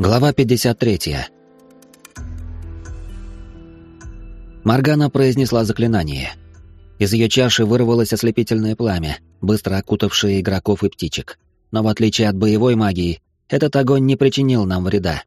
Глава 53. Маргана произнесла заклинание. Из ее чаши вырвалось ослепительное пламя, быстро окутавшее игроков и птичек. Но в отличие от боевой магии, этот огонь не причинил нам вреда.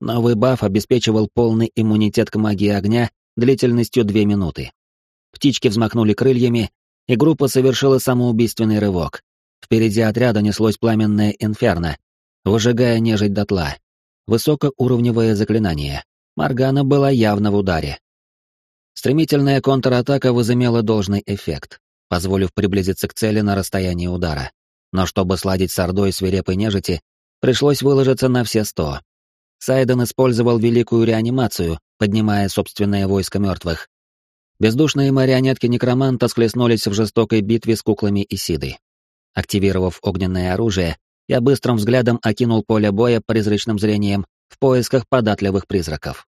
Новый баф обеспечивал полный иммунитет к магии огня длительностью две минуты. Птички взмахнули крыльями, и группа совершила самоубийственный рывок. Впереди отряда неслось пламенное инферно, выжигая нежить дотла. Высокоуровневое заклинание. Маргана была явно в ударе. Стремительная контратака возымела должный эффект, позволив приблизиться к цели на расстоянии удара. Но чтобы сладить с ордой свирепой нежити, пришлось выложиться на все сто. Сайден использовал великую реанимацию, поднимая собственное войско мертвых. Бездушные марионетки некроманта схлестнулись в жестокой битве с куклами Исиды. Активировав огненное оружие, я быстрым взглядом окинул поле боя призрачным зрением в поисках податливых призраков.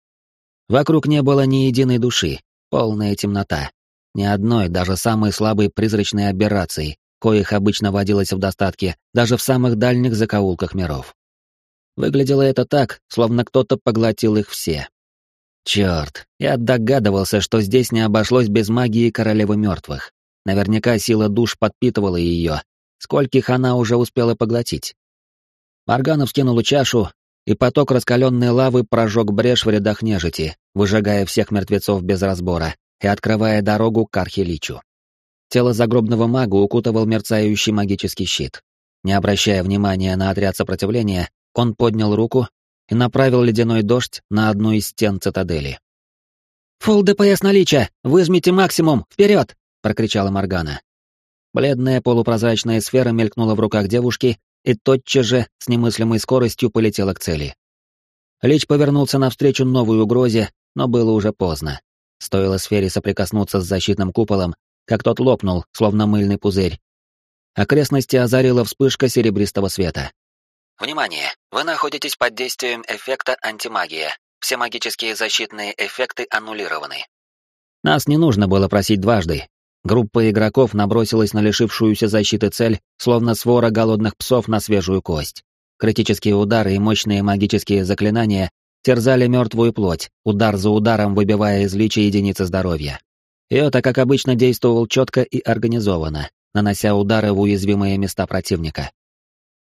Вокруг не было ни единой души, полная темнота. Ни одной, даже самой слабой призрачной аберрации, коих обычно водилось в достатке даже в самых дальних закоулках миров. Выглядело это так, словно кто-то поглотил их все. Черт, я догадывался, что здесь не обошлось без магии королевы мертвых. Наверняка сила душ подпитывала ее, скольких она уже успела поглотить. Моргана вскинула чашу, и поток раскаленной лавы прожег брешь в рядах нежити, выжигая всех мертвецов без разбора и открывая дорогу к Архиличу. Тело загробного мага укутывал мерцающий магический щит. Не обращая внимания на отряд сопротивления, он поднял руку и направил ледяной дождь на одну из стен цитадели. «Фулл ДПС наличия! Выжмите максимум! Вперед!» — прокричала Моргана. Бледная полупрозрачная сфера мелькнула в руках девушки и тотчас же с немыслимой скоростью полетела к цели. Лич повернулся навстречу новой угрозе, но было уже поздно. Стоило сфере соприкоснуться с защитным куполом, как тот лопнул, словно мыльный пузырь. Окрестности озарила вспышка серебристого света. Внимание! Вы находитесь под действием эффекта антимагия. Все магические защитные эффекты аннулированы. Нас не нужно было просить дважды, Группа игроков набросилась на лишившуюся защиты цель, словно свора голодных псов на свежую кость. Критические удары и мощные магические заклинания терзали мертвую плоть, удар за ударом выбивая из лича единицы здоровья. Йота, как обычно, действовал четко и организованно, нанося удары в уязвимые места противника.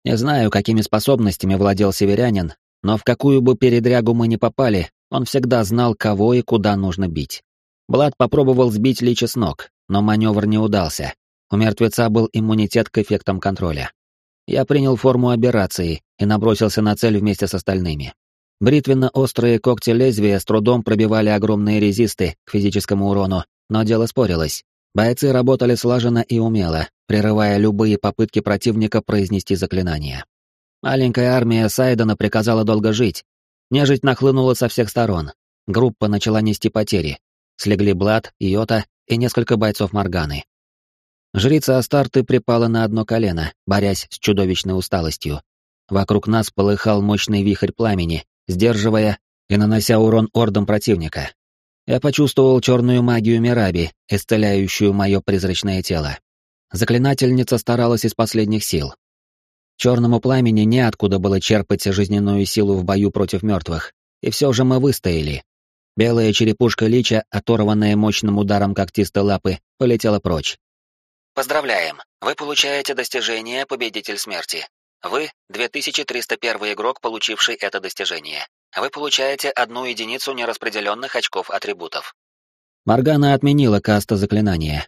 Не знаю, какими способностями владел северянин, но в какую бы передрягу мы ни попали, он всегда знал, кого и куда нужно бить. Блад попробовал сбить Лича с ног, но маневр не удался. У мертвеца был иммунитет к эффектам контроля. Я принял форму аберрации и набросился на цель вместе с остальными. Бритвенно-острые когти лезвия с трудом пробивали огромные резисты к физическому урону, но дело спорилось. Бойцы работали слаженно и умело, прерывая любые попытки противника произнести заклинания. Маленькая армия Сайдена приказала долго жить. Нежить нахлынула со всех сторон. Группа начала нести потери. Слегли Блад, Йота и несколько бойцов Морганы. Жрица Астарты припала на одно колено, борясь с чудовищной усталостью. Вокруг нас полыхал мощный вихрь пламени, сдерживая и нанося урон ордам противника. Я почувствовал черную магию Мираби, исцеляющую мое призрачное тело. Заклинательница старалась из последних сил. Черному пламени неоткуда было черпать жизненную силу в бою против мертвых, и все же мы выстояли, Белая черепушка лича, оторванная мощным ударом когтистой лапы, полетела прочь. Поздравляем! Вы получаете достижение «Победитель смерти». Вы — 2301 игрок, получивший это достижение. Вы получаете одну единицу нераспределенных очков атрибутов. Моргана отменила каста заклинания,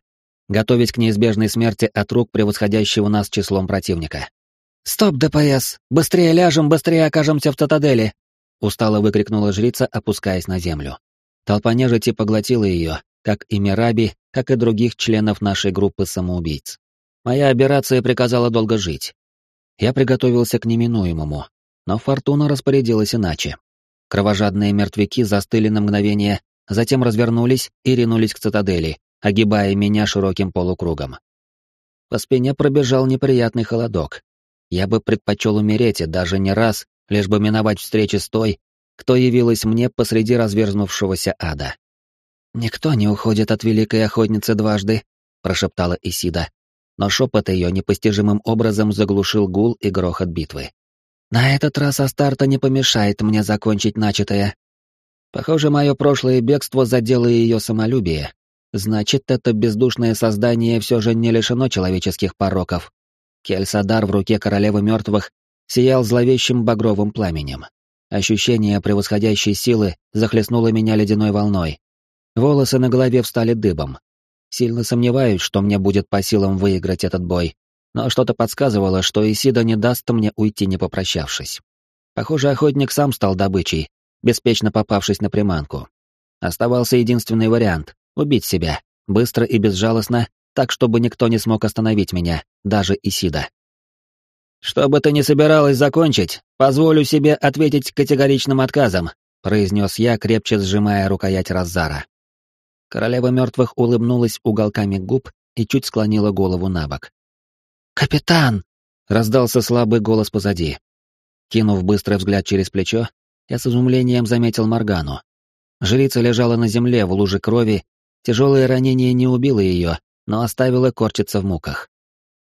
готовясь к неизбежной смерти от рук превосходящего нас числом противника. «Стоп, ДПС! Быстрее ляжем, быстрее окажемся в цитадели!» Устало выкрикнула жрица, опускаясь на землю. Толпа нежити поглотила ее, как и Мираби, как и других членов нашей группы самоубийц. Моя операция приказала долго жить. Я приготовился к неминуемому, но фортуна распорядилась иначе. Кровожадные мертвяки застыли на мгновение, затем развернулись и ринулись к цитадели, огибая меня широким полукругом. По спине пробежал неприятный холодок. Я бы предпочел умереть и даже не раз, лишь бы миновать встречи с той, кто явилась мне посреди разверзнувшегося ада. «Никто не уходит от великой охотницы дважды», — прошептала Исида, но шепот ее непостижимым образом заглушил гул и грохот битвы. На этот раз Астарта не помешает мне закончить начатое. Похоже, мое прошлое бегство задело ее самолюбие. Значит, это бездушное создание все же не лишено человеческих пороков. Кельсадар в руке королевы мертвых сиял зловещим багровым пламенем. Ощущение превосходящей силы захлестнуло меня ледяной волной. Волосы на голове встали дыбом. Сильно сомневаюсь, что мне будет по силам выиграть этот бой, но что-то подсказывало, что Исида не даст мне уйти, не попрощавшись. Похоже, охотник сам стал добычей, беспечно попавшись на приманку. Оставался единственный вариант — убить себя, быстро и безжалостно, так, чтобы никто не смог остановить меня, даже Исида. «Что бы ты ни собиралась закончить, позволю себе ответить категоричным отказом», произнес я, крепче сжимая рукоять Раззара. Королева мертвых улыбнулась уголками губ и чуть склонила голову на бок. «Капитан!» — раздался слабый голос позади. Кинув быстрый взгляд через плечо, я с изумлением заметил Моргану. Жрица лежала на земле в луже крови, тяжелое ранение не убило ее, но оставило корчиться в муках.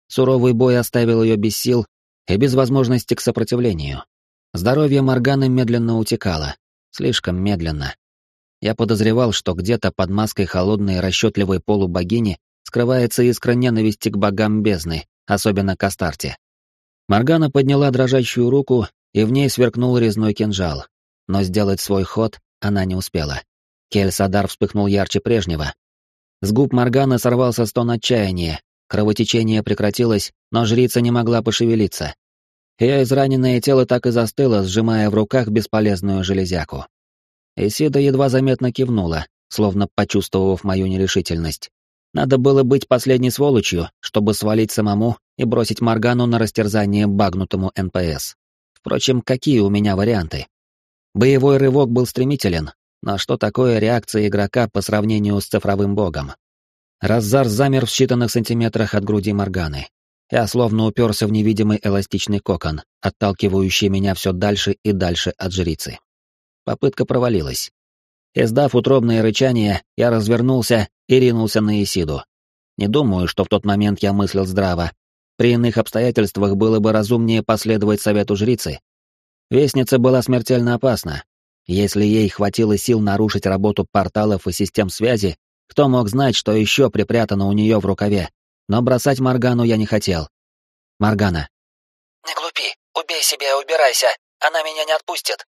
Суровый бой оставил ее без сил и без возможности к сопротивлению. Здоровье Морганы медленно утекало, слишком медленно. Я подозревал, что где-то под маской холодной расчетливой полубогини скрывается искра ненависти к богам бездны, особенно к Астарте. Моргана подняла дрожащую руку, и в ней сверкнул резной кинжал. Но сделать свой ход она не успела. Кельсадар вспыхнул ярче прежнего. С губ Морганы сорвался стон отчаяния, Кровотечение прекратилось, но жрица не могла пошевелиться. Ее израненное тело так и застыло, сжимая в руках бесполезную железяку. Исида едва заметно кивнула, словно почувствовав мою нерешительность. Надо было быть последней сволочью, чтобы свалить самому и бросить Моргану на растерзание багнутому НПС. Впрочем, какие у меня варианты? Боевой рывок был стремителен, но что такое реакция игрока по сравнению с цифровым богом? Раззар замер в считанных сантиметрах от груди Морганы. Я словно уперся в невидимый эластичный кокон, отталкивающий меня все дальше и дальше от жрицы. Попытка провалилась. Издав утробное рычание, я развернулся и ринулся на Исиду. Не думаю, что в тот момент я мыслил здраво. При иных обстоятельствах было бы разумнее последовать совету жрицы. Вестница была смертельно опасна. Если ей хватило сил нарушить работу порталов и систем связи, кто мог знать, что еще припрятано у нее в рукаве? Но бросать Маргану я не хотел. Маргана. «Не глупи, убей себя убирайся, она меня не отпустит».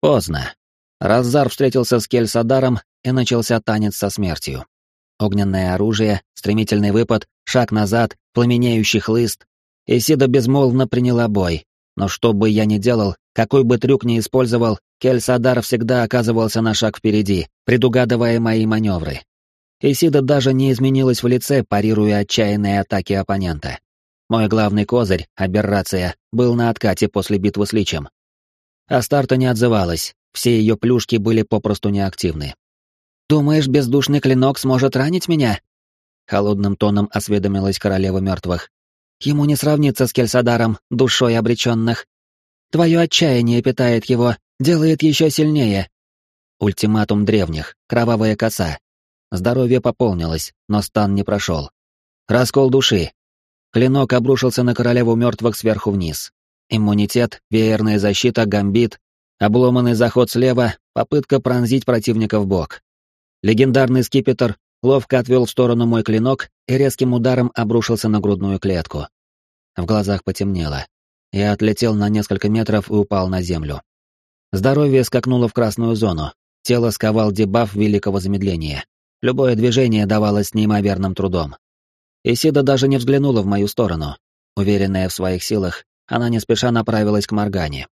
Поздно. Раззар встретился с Кельсадаром и начался танец со смертью. Огненное оружие, стремительный выпад, шаг назад, пламенеющий хлыст. Исида безмолвно приняла бой. Но что бы я ни делал, какой бы трюк ни использовал, Кельсадар всегда оказывался на шаг впереди, предугадывая мои маневры. Исида даже не изменилась в лице, парируя отчаянные атаки оппонента. Мой главный козырь, аберрация, был на откате после битвы с Личем. Астарта не отзывалась, все ее плюшки были попросту неактивны. «Думаешь, бездушный клинок сможет ранить меня?» Холодным тоном осведомилась королева мертвых. «Ему не сравнится с Кельсадаром, душой обреченных. Твое отчаяние питает его, делает еще сильнее». Ультиматум древних, кровавая коса, Здоровье пополнилось, но стан не прошел. Раскол души. Клинок обрушился на королеву мертвых сверху вниз. Иммунитет, веерная защита, гамбит, обломанный заход слева, попытка пронзить противника в бок. Легендарный скипетр ловко отвел в сторону мой клинок и резким ударом обрушился на грудную клетку. В глазах потемнело. Я отлетел на несколько метров и упал на землю. Здоровье скакнуло в красную зону. Тело сковал дебаф великого замедления. Любое движение давалось неимоверным трудом. Исида даже не взглянула в мою сторону. Уверенная в своих силах, она не спеша направилась к Моргане.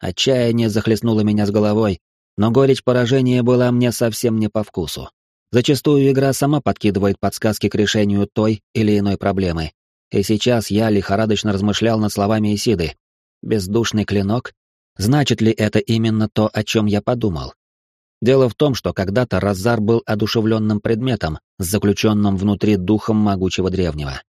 Отчаяние захлестнуло меня с головой, но горечь поражения была мне совсем не по вкусу. Зачастую игра сама подкидывает подсказки к решению той или иной проблемы. И сейчас я лихорадочно размышлял над словами Исиды. «Бездушный клинок? Значит ли это именно то, о чем я подумал? Дело в том, что когда-то Разар был одушевленным предметом, заключенным внутри духом могучего древнего.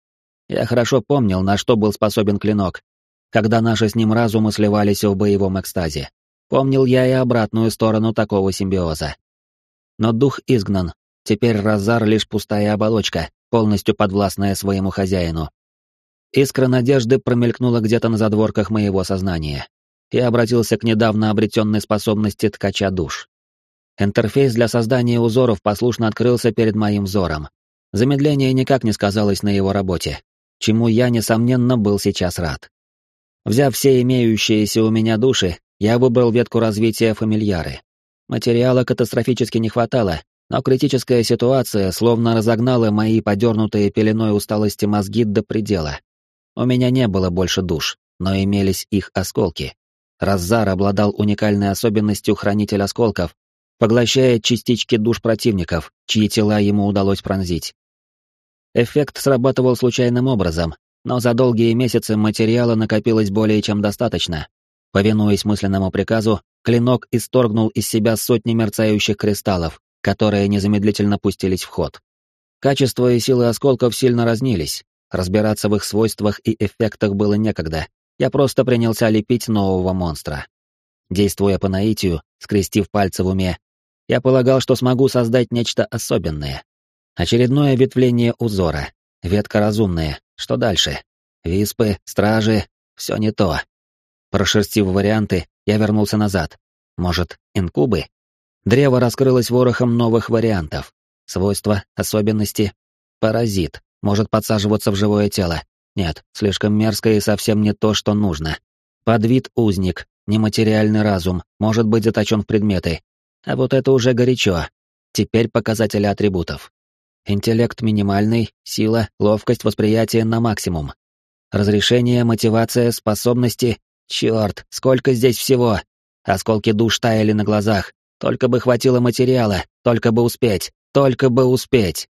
Я хорошо помнил, на что был способен клинок, когда наши с ним разумы сливались в боевом экстазе. Помнил я и обратную сторону такого симбиоза. Но дух изгнан, теперь Разар лишь пустая оболочка, полностью подвластная своему хозяину. Искра надежды промелькнула где-то на задворках моего сознания. и обратился к недавно обретенной способности ткача душ. Интерфейс для создания узоров послушно открылся перед моим взором. Замедление никак не сказалось на его работе, чему я, несомненно, был сейчас рад. Взяв все имеющиеся у меня души, я выбрал ветку развития фамильяры. Материала катастрофически не хватало, но критическая ситуация словно разогнала мои подернутые пеленой усталости мозги до предела. У меня не было больше душ, но имелись их осколки. Раззар обладал уникальной особенностью хранитель осколков, поглощая частички душ противников, чьи тела ему удалось пронзить. Эффект срабатывал случайным образом, но за долгие месяцы материала накопилось более чем достаточно. Повинуясь мысленному приказу, клинок исторгнул из себя сотни мерцающих кристаллов, которые незамедлительно пустились в ход. Качество и силы осколков сильно разнились, разбираться в их свойствах и эффектах было некогда, я просто принялся лепить нового монстра. Действуя по наитию, скрестив пальцы в уме, я полагал, что смогу создать нечто особенное. Очередное ветвление узора, ветка разумная, что дальше? Виспы, стражи, все не то. Прошерстив варианты, я вернулся назад. Может, инкубы? Древо раскрылось ворохом новых вариантов. Свойства, особенности. Паразит. Может подсаживаться в живое тело. Нет, слишком мерзко и совсем не то, что нужно. Подвид узник, нематериальный разум, может быть заточен в предметы. А вот это уже горячо. Теперь показатели атрибутов. Интеллект минимальный, сила, ловкость, восприятие на максимум. Разрешение, мотивация, способности. Черт, сколько здесь всего. Осколки душ таяли на глазах. Только бы хватило материала, только бы успеть, только бы успеть.